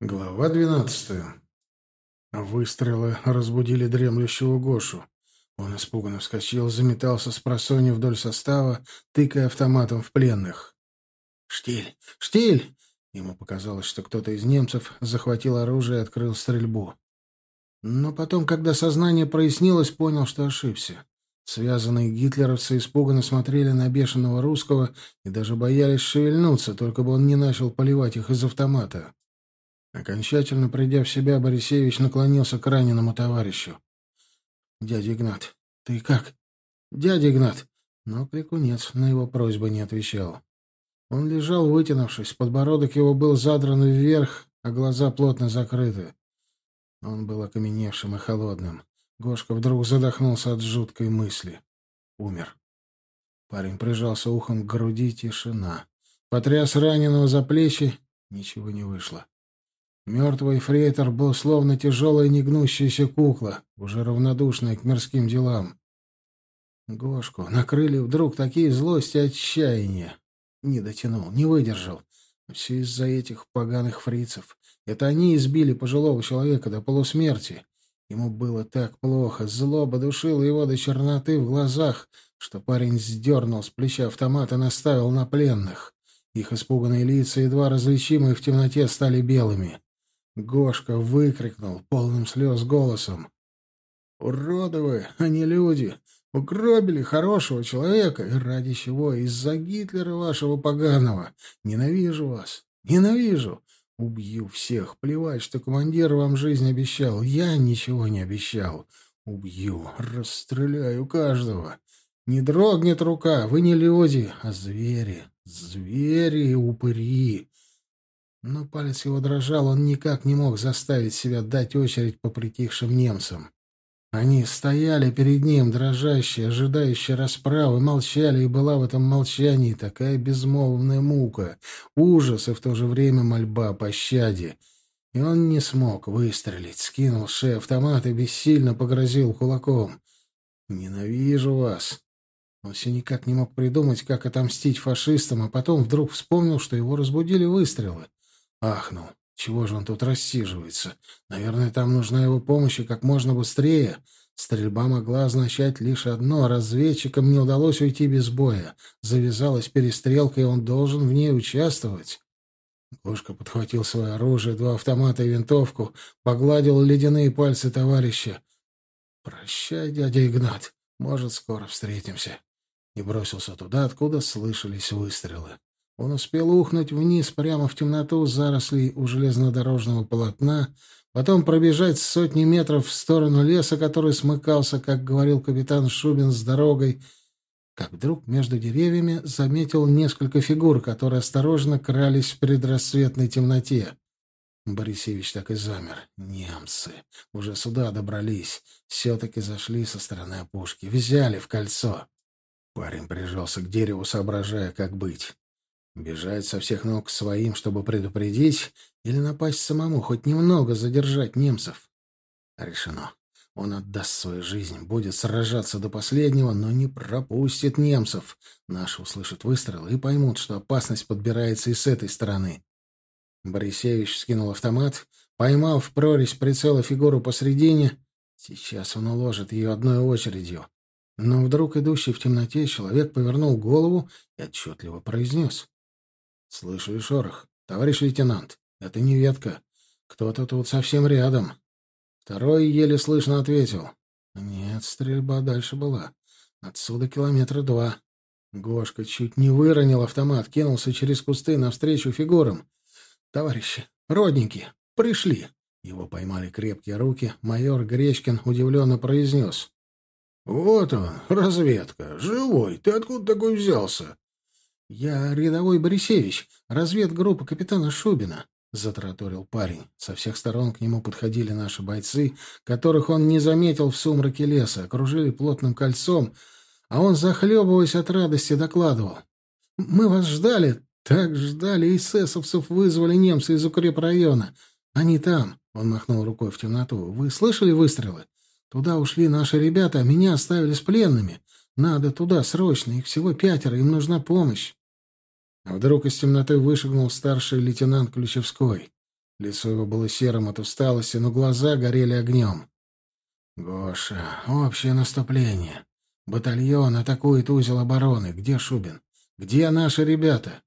Глава двенадцатая. Выстрелы разбудили дремлющего Гошу. Он испуганно вскочил, заметался с просонья вдоль состава, тыкая автоматом в пленных. «Штиль! Штиль!» Ему показалось, что кто-то из немцев захватил оружие и открыл стрельбу. Но потом, когда сознание прояснилось, понял, что ошибся. Связанные гитлеровцы испуганно смотрели на бешеного русского и даже боялись шевельнуться, только бы он не начал поливать их из автомата. Окончательно придя в себя, Борисевич наклонился к раненому товарищу. «Дядя Игнат, ты как?» «Дядя Игнат!» Но крикунец на его просьбы не отвечал. Он лежал, вытянувшись, подбородок его был задран вверх, а глаза плотно закрыты. Он был окаменевшим и холодным. Гошка вдруг задохнулся от жуткой мысли. Умер. Парень прижался ухом к груди, тишина. Потряс раненого за плечи, ничего не вышло. Мертвый фрейтор был словно тяжелая негнущаяся кукла, уже равнодушная к мирским делам. Гошку накрыли вдруг такие злости и отчаяния. Не дотянул, не выдержал. Все из-за этих поганых фрицев. Это они избили пожилого человека до полусмерти. Ему было так плохо, злоба душила его до черноты в глазах, что парень сдернул с плеча автомат и наставил на пленных. Их испуганные лица, едва различимые в темноте, стали белыми. Гошка выкрикнул полным слез голосом. «Уроды вы, а люди! Угробили хорошего человека, и ради чего? Из-за Гитлера вашего поганого! Ненавижу вас! Ненавижу! Убью всех! Плевать, что командир вам жизнь обещал! Я ничего не обещал! Убью! Расстреляю каждого! Не дрогнет рука! Вы не люди, а звери! Звери упыри! Но палец его дрожал, он никак не мог заставить себя дать очередь по притихшим немцам. Они стояли перед ним, дрожащие, ожидающие расправы, молчали, и была в этом молчании такая безмолвная мука, ужас и в то же время мольба о пощаде. И он не смог выстрелить, скинул с автомат и бессильно погрозил кулаком. «Ненавижу вас!» Он все никак не мог придумать, как отомстить фашистам, а потом вдруг вспомнил, что его разбудили выстрелы. Ахнул. Чего же он тут рассиживается? Наверное, там нужна его помощь и как можно быстрее. Стрельба могла означать лишь одно — разведчикам не удалось уйти без боя. Завязалась перестрелка, и он должен в ней участвовать. Кошка подхватил свое оружие, два автомата и винтовку, погладил ледяные пальцы товарища. «Прощай, дядя Игнат, может, скоро встретимся». И бросился туда, откуда слышались выстрелы. Он успел ухнуть вниз прямо в темноту зарослей у железнодорожного полотна, потом пробежать сотни метров в сторону леса, который смыкался, как говорил капитан Шубин, с дорогой, как вдруг между деревьями заметил несколько фигур, которые осторожно крались в предрассветной темноте. Борисевич так и замер. Немцы. Уже сюда добрались. Все-таки зашли со стороны опушки. Взяли в кольцо. Парень прижался к дереву, соображая, как быть. Бежать со всех ног к своим, чтобы предупредить, или напасть самому, хоть немного задержать немцев? Решено. Он отдаст свою жизнь, будет сражаться до последнего, но не пропустит немцев. Наши услышат выстрелы и поймут, что опасность подбирается и с этой стороны. Борисевич скинул автомат, поймал в прорезь прицела фигуру посредине. Сейчас он уложит ее одной очередью. Но вдруг идущий в темноте человек повернул голову и отчетливо произнес. Слышу и шорох. Товарищ лейтенант, это не ветка. Кто-то тут совсем рядом. Второй еле слышно ответил. Нет, стрельба дальше была. Отсюда километра два. Гошка чуть не выронил автомат, кинулся через кусты навстречу фигурам. «Товарищи, родненькие, пришли!» Его поймали крепкие руки. Майор Гречкин удивленно произнес. «Вот он, разведка. Живой. Ты откуда такой взялся?» «Я рядовой Борисевич, разведгруппа капитана Шубина», — затраторил парень. Со всех сторон к нему подходили наши бойцы, которых он не заметил в сумраке леса, окружили плотным кольцом, а он, захлебываясь от радости, докладывал. «Мы вас ждали, так ждали, эсэсовцев вызвали немцы из укрепрайона. Они там», — он махнул рукой в темноту. «Вы слышали выстрелы? Туда ушли наши ребята, а меня оставили с пленными. Надо туда срочно, их всего пятеро, им нужна помощь». А вдруг из темноты вышагнул старший лейтенант Ключевской. Лицо его было серым от усталости, но глаза горели огнем. «Гоша, общее наступление. Батальон атакует узел обороны. Где Шубин? Где наши ребята?»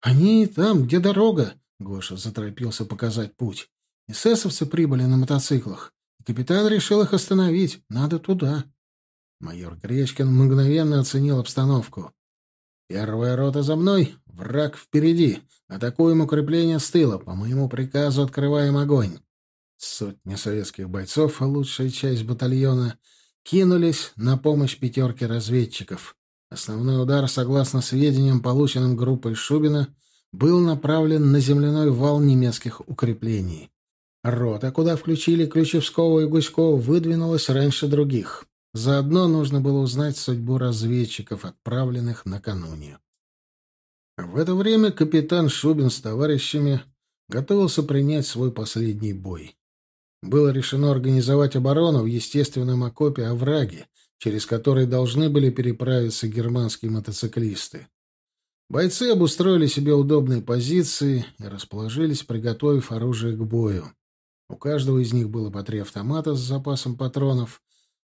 «Они там, где дорога», — Гоша заторопился показать путь. «Эсэсовцы прибыли на мотоциклах. Капитан решил их остановить. Надо туда». Майор Гречкин мгновенно оценил обстановку. «Первая рота за мной, враг впереди. Атакуем укрепление с тыла. По моему приказу открываем огонь». Сотни советских бойцов, а лучшая часть батальона, кинулись на помощь пятерке разведчиков. Основной удар, согласно сведениям, полученным группой Шубина, был направлен на земляной вал немецких укреплений. Рота, куда включили Ключевского и Гуськова, выдвинулась раньше других. Заодно нужно было узнать судьбу разведчиков, отправленных накануне. В это время капитан Шубин с товарищами готовился принять свой последний бой. Было решено организовать оборону в естественном окопе овраге, через который должны были переправиться германские мотоциклисты. Бойцы обустроили себе удобные позиции и расположились, приготовив оружие к бою. У каждого из них было по три автомата с запасом патронов,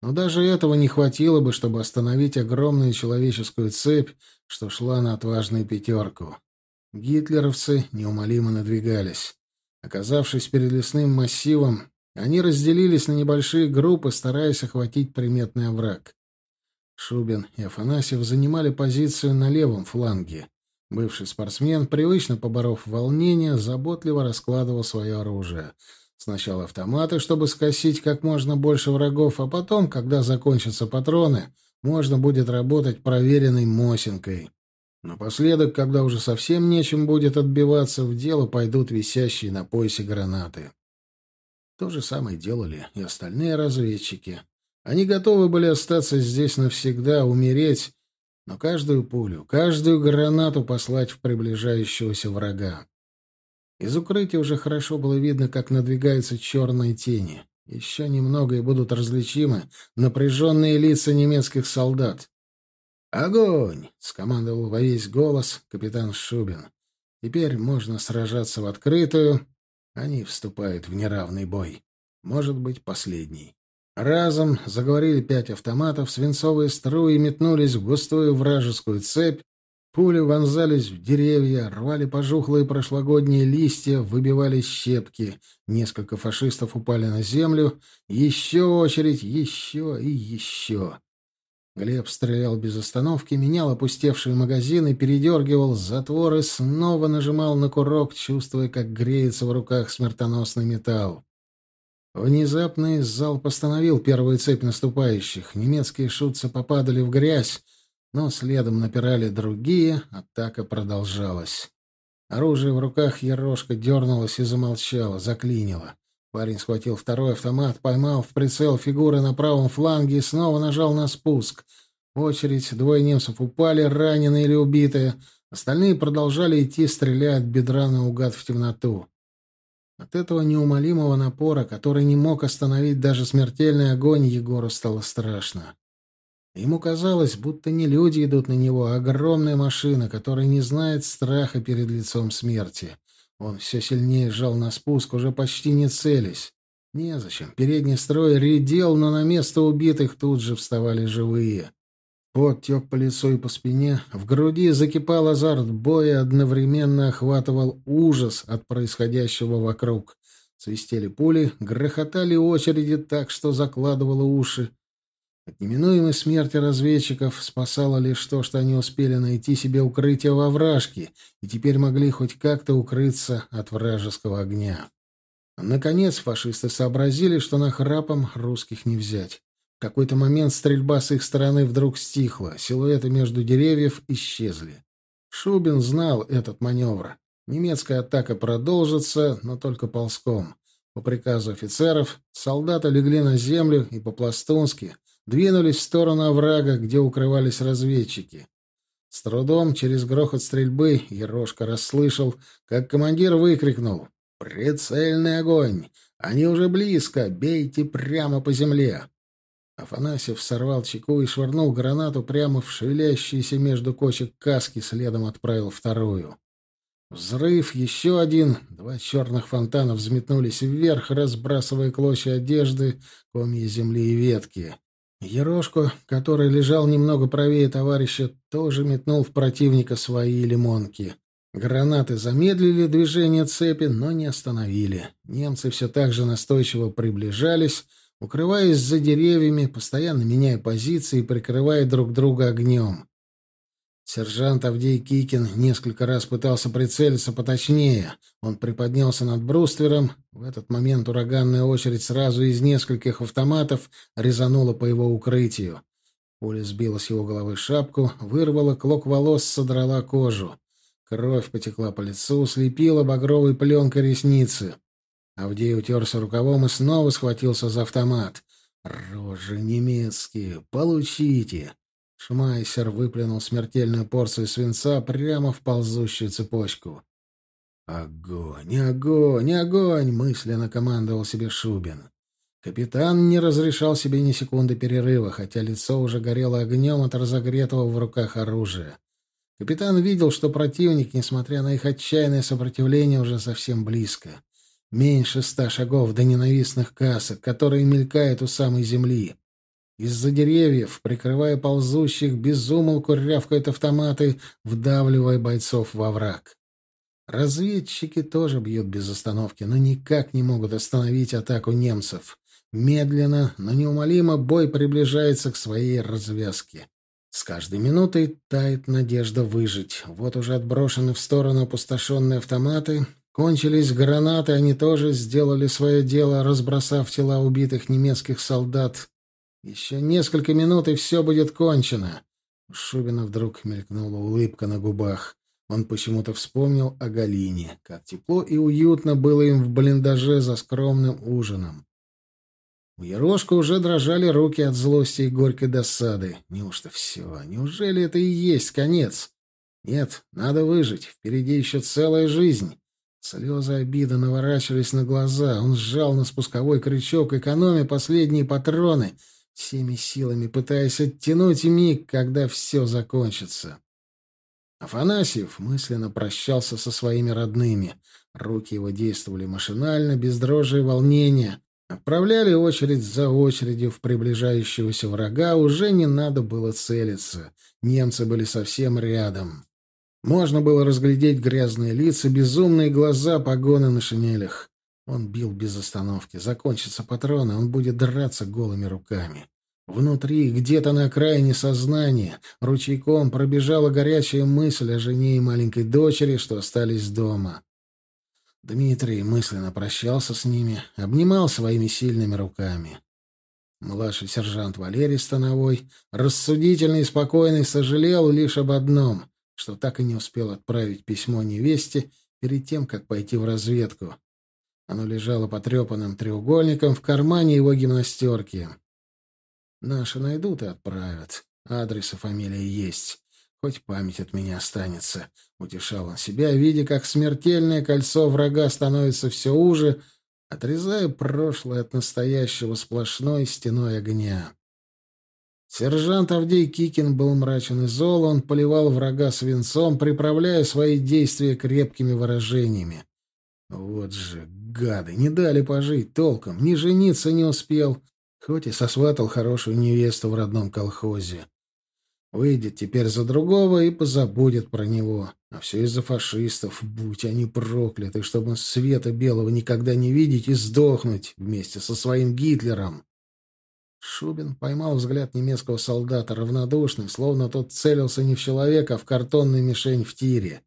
но даже этого не хватило бы, чтобы остановить огромную человеческую цепь, что шла на отважную пятерку. Гитлеровцы неумолимо надвигались. Оказавшись перед лесным массивом, они разделились на небольшие группы, стараясь охватить приметный овраг. Шубин и Афанасьев занимали позицию на левом фланге. Бывший спортсмен, привычно поборов волнение, заботливо раскладывал свое оружие — Сначала автоматы, чтобы скосить как можно больше врагов, а потом, когда закончатся патроны, можно будет работать проверенной Мосинкой. Напоследок, когда уже совсем нечем будет отбиваться, в дело пойдут висящие на поясе гранаты. То же самое делали и остальные разведчики. Они готовы были остаться здесь навсегда, умереть, но каждую пулю, каждую гранату послать в приближающегося врага. Из укрытия уже хорошо было видно, как надвигаются черные тени. Еще немного и будут различимы напряженные лица немецких солдат. «Огонь!» — скомандовал во весь голос капитан Шубин. «Теперь можно сражаться в открытую. Они вступают в неравный бой. Может быть, последний». Разом заговорили пять автоматов, свинцовые струи метнулись в густую вражескую цепь, Пули вонзались в деревья, рвали пожухлые прошлогодние листья, выбивали щепки. Несколько фашистов упали на землю. Еще очередь, еще и еще. Глеб стрелял без остановки, менял опустевшие магазины, передергивал затвор и снова нажимал на курок, чувствуя, как греется в руках смертоносный металл. Внезапно из зал постановил первую цепь наступающих. Немецкие шутцы попадали в грязь, но следом напирали другие, атака продолжалась. Оружие в руках Ерошка дернулось и замолчало, заклинило. Парень схватил второй автомат, поймал в прицел фигуры на правом фланге и снова нажал на спуск. В очередь двое немцев упали, раненые или убитые. Остальные продолжали идти, стреляя от бедра наугад в темноту. От этого неумолимого напора, который не мог остановить даже смертельный огонь, Егору стало страшно. Ему казалось, будто не люди идут на него, а огромная машина, которая не знает страха перед лицом смерти. Он все сильнее сжал на спуск, уже почти не целясь. Незачем. Передний строй редел, но на место убитых тут же вставали живые. Пот тек по лицу и по спине, в груди закипал азарт боя, одновременно охватывал ужас от происходящего вокруг. Свистели пули, грохотали очереди так, что закладывало уши. От неминуемой смерти разведчиков спасало лишь то, что они успели найти себе укрытие во вражке и теперь могли хоть как-то укрыться от вражеского огня. Наконец фашисты сообразили, что на храпом русских не взять. В какой-то момент стрельба с их стороны вдруг стихла, силуэты между деревьев исчезли. Шубин знал этот маневр. Немецкая атака продолжится, но только ползком. По приказу офицеров солдаты легли на землю и по-пластунски двинулись в сторону оврага, где укрывались разведчики. С трудом, через грохот стрельбы, Ерошка расслышал, как командир выкрикнул «Прицельный огонь! Они уже близко! Бейте прямо по земле!» Афанасьев сорвал чеку и швырнул гранату прямо в шевелящиеся между кочек каски, следом отправил вторую. Взрыв, еще один. Два черных фонтана взметнулись вверх, разбрасывая клочья одежды, комья земли и ветки. Ерошку, который лежал немного правее товарища, тоже метнул в противника свои лимонки. Гранаты замедлили движение цепи, но не остановили. Немцы все так же настойчиво приближались, укрываясь за деревьями, постоянно меняя позиции и прикрывая друг друга огнем. Сержант Авдей Кикин несколько раз пытался прицелиться поточнее. Он приподнялся над бруствером. В этот момент ураганная очередь сразу из нескольких автоматов резанула по его укрытию. Пуля сбила с его головы шапку, вырвала клок волос, содрала кожу. Кровь потекла по лицу, слепила багровой пленкой ресницы. Авдей утерся рукавом и снова схватился за автомат. «Рожи немецкие! Получите!» Шмайсер выплюнул смертельную порцию свинца прямо в ползущую цепочку. «Огонь! Огонь! Огонь!» — мысленно командовал себе Шубин. Капитан не разрешал себе ни секунды перерыва, хотя лицо уже горело огнем от разогретого в руках оружия. Капитан видел, что противник, несмотря на их отчаянное сопротивление, уже совсем близко. Меньше ста шагов до ненавистных касок, которые мелькают у самой земли. Из-за деревьев, прикрывая ползущих, безумолку рявкают автоматы, вдавливая бойцов во враг. Разведчики тоже бьют без остановки, но никак не могут остановить атаку немцев. Медленно, но неумолимо бой приближается к своей развязке. С каждой минутой тает надежда выжить. Вот уже отброшены в сторону опустошенные автоматы. Кончились гранаты, они тоже сделали свое дело, разбросав тела убитых немецких солдат. Еще несколько минут, и все будет кончено. У Шубина вдруг мелькнула улыбка на губах. Он почему-то вспомнил о Галине, как тепло и уютно было им в блиндаже за скромным ужином. У Ерошка уже дрожали руки от злости и горькой досады. Неужто все? Неужели это и есть конец? Нет, надо выжить. Впереди еще целая жизнь. Слезы обиды наворачивались на глаза. Он сжал на спусковой крючок, экономя последние патроны — всеми силами пытаясь оттянуть миг, когда все закончится. Афанасьев мысленно прощался со своими родными. Руки его действовали машинально, без дрожи и волнения. Отправляли очередь за очередью в приближающегося врага, уже не надо было целиться. Немцы были совсем рядом. Можно было разглядеть грязные лица, безумные глаза, погоны на шинелях. Он бил без остановки. Закончатся патроны, он будет драться голыми руками. Внутри, где-то на окраине сознания, ручейком пробежала горячая мысль о жене и маленькой дочери, что остались дома. Дмитрий мысленно прощался с ними, обнимал своими сильными руками. Младший сержант Валерий Становой, рассудительный и спокойный, сожалел лишь об одном, что так и не успел отправить письмо невесте перед тем, как пойти в разведку. Оно лежало потрепанным треугольником в кармане его гимнастерки. Наши найдут и отправят. Адрес и фамилия есть. Хоть память от меня останется. Утешал он себя, видя, как смертельное кольцо врага становится все уже, отрезая прошлое от настоящего сплошной стеной огня. Сержант Авдей Кикин был мрачен и зол, он поливал врага свинцом, приправляя свои действия крепкими выражениями. Вот же гады, не дали пожить толком, ни жениться не успел, Хоть и сосватал хорошую невесту в родном колхозе. Выйдет теперь за другого и позабудет про него. А все из-за фашистов. Будь они прокляты, чтобы света белого никогда не видеть и сдохнуть вместе со своим Гитлером. Шубин поймал взгляд немецкого солдата, равнодушный, словно тот целился не в человека, а в картонную мишень в тире.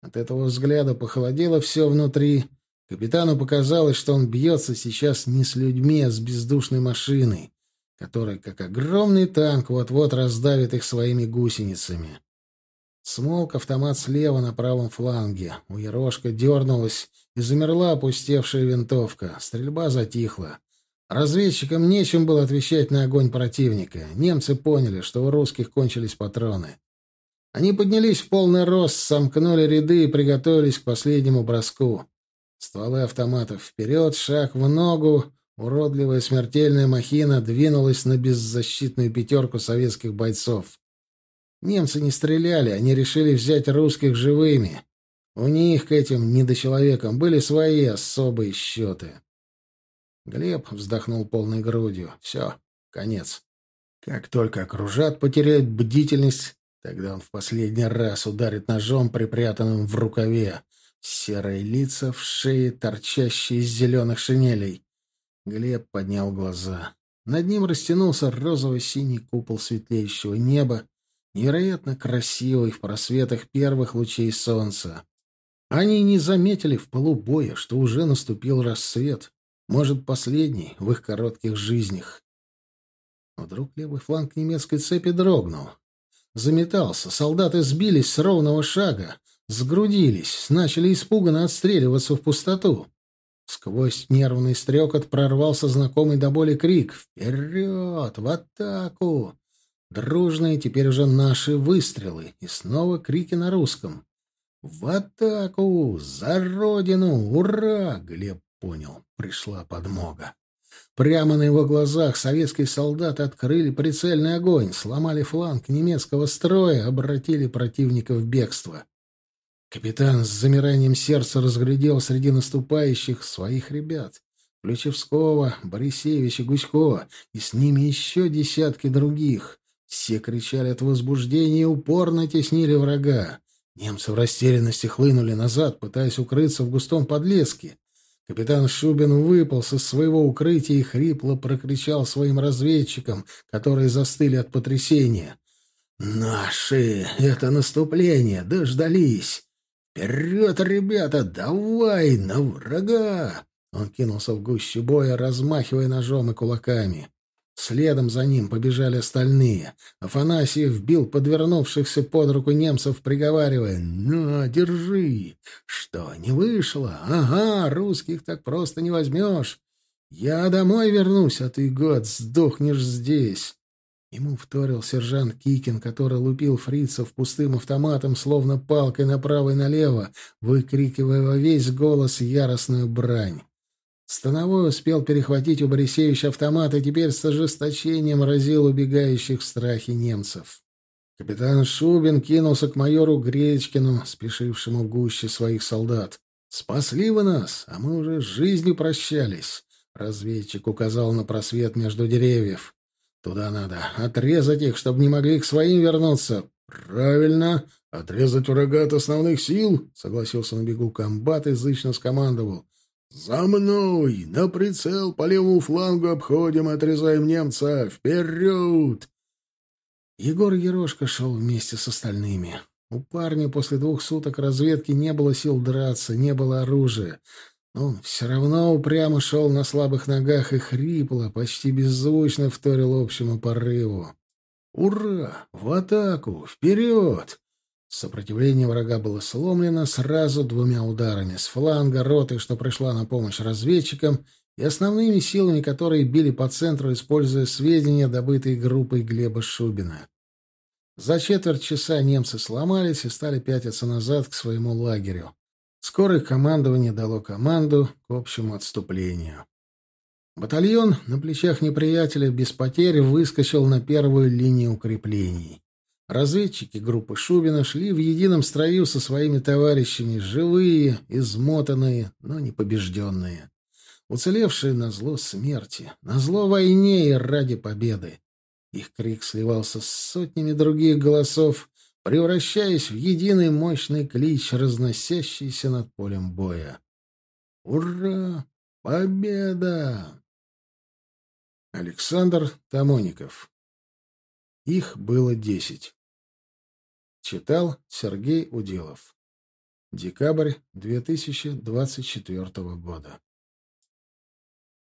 От этого взгляда похолодело все внутри, Капитану показалось, что он бьется сейчас не с людьми, а с бездушной машиной, которая, как огромный танк, вот-вот раздавит их своими гусеницами. Смолк автомат слева на правом фланге. У Ерошка дернулась и замерла опустевшая винтовка. Стрельба затихла. Разведчикам нечем было отвечать на огонь противника. Немцы поняли, что у русских кончились патроны. Они поднялись в полный рост, сомкнули ряды и приготовились к последнему броску. Стволы автоматов вперед, шаг в ногу. Уродливая смертельная махина двинулась на беззащитную пятерку советских бойцов. Немцы не стреляли, они решили взять русских живыми. У них к этим недочеловекам были свои особые счеты. Глеб вздохнул полной грудью. Все, конец. Как только окружат, потеряют бдительность, тогда он в последний раз ударит ножом, припрятанным в рукаве. Серые лица в шее, торчащие из зеленых шинелей. Глеб поднял глаза. Над ним растянулся розово-синий купол светлеющего неба, невероятно красивый в просветах первых лучей солнца. Они не заметили в полубоя, что уже наступил рассвет, может, последний в их коротких жизнях. Вдруг левый фланг немецкой цепи дрогнул. Заметался, солдаты сбились с ровного шага, сгрудились, начали испуганно отстреливаться в пустоту. Сквозь нервный стрекот прорвался знакомый до боли крик «Вперед! В атаку!» Дружные теперь уже наши выстрелы, и снова крики на русском. «В атаку! За родину! Ура!» Глеб понял. Пришла подмога. Прямо на его глазах советские солдаты открыли прицельный огонь, сломали фланг немецкого строя, обратили противника в бегство. Капитан с замиранием сердца разглядел среди наступающих своих ребят. Ключевского, Борисевича, Гуськова, и с ними еще десятки других. Все кричали от возбуждения и упорно теснили врага. Немцы в растерянности хлынули назад, пытаясь укрыться в густом подлеске. Капитан Шубин выполз из своего укрытия и хрипло прокричал своим разведчикам, которые застыли от потрясения. «Наши! Это наступление! Дождались! «Вперед, ребята! Давай! На врага!» Он кинулся в гущу боя, размахивая ножом и кулаками. Следом за ним побежали остальные. Афанасьев бил подвернувшихся под руку немцев, приговаривая «На, держи!» «Что, не вышло? Ага, русских так просто не возьмешь. Я домой вернусь, а ты, год, сдохнешь здесь». Ему вторил сержант Кикин, который лупил фрицев пустым автоматом, словно палкой направо и налево, выкрикивая во весь голос яростную брань. Становой успел перехватить у Борисевича автомат и теперь с ожесточением разил убегающих в страхе немцев. Капитан Шубин кинулся к майору Гречкину, спешившему гуще своих солдат. «Спасли вы нас, а мы уже с жизнью прощались», — разведчик указал на просвет между деревьев. Туда надо. Отрезать их, чтобы не могли к своим вернуться. Правильно. Отрезать врага от основных сил, согласился на бегу комбат и зычно скомандовал. «За мной! На прицел по левому флангу обходим отрезаем немца! Вперед!» Егор Ерошка шел вместе с остальными. У парня после двух суток разведки не было сил драться, не было оружия. Он все равно упрямо шел на слабых ногах и хрипло, почти беззвучно вторил общему порыву. «Ура! В атаку! Вперед!» Сопротивление врага было сломлено сразу двумя ударами с фланга роты, что пришла на помощь разведчикам, и основными силами, которые били по центру, используя сведения, добытые группой Глеба Шубина. За четверть часа немцы сломались и стали пятиться назад к своему лагерю. Скорое командование дало команду к общему отступлению. Батальон на плечах неприятеля без потерь выскочил на первую линию укреплений. Разведчики группы Шубина шли в едином строю со своими товарищами, живые, измотанные, но не побежденные. Уцелевшие на зло смерти, на зло войне и ради победы. Их крик сливался с сотнями других голосов, превращаясь в единый мощный клич, разносящийся над полем боя. «Ура! Победа!» Александр Тамоников. Их было десять. Читал Сергей Уделов. Декабрь 2024 года.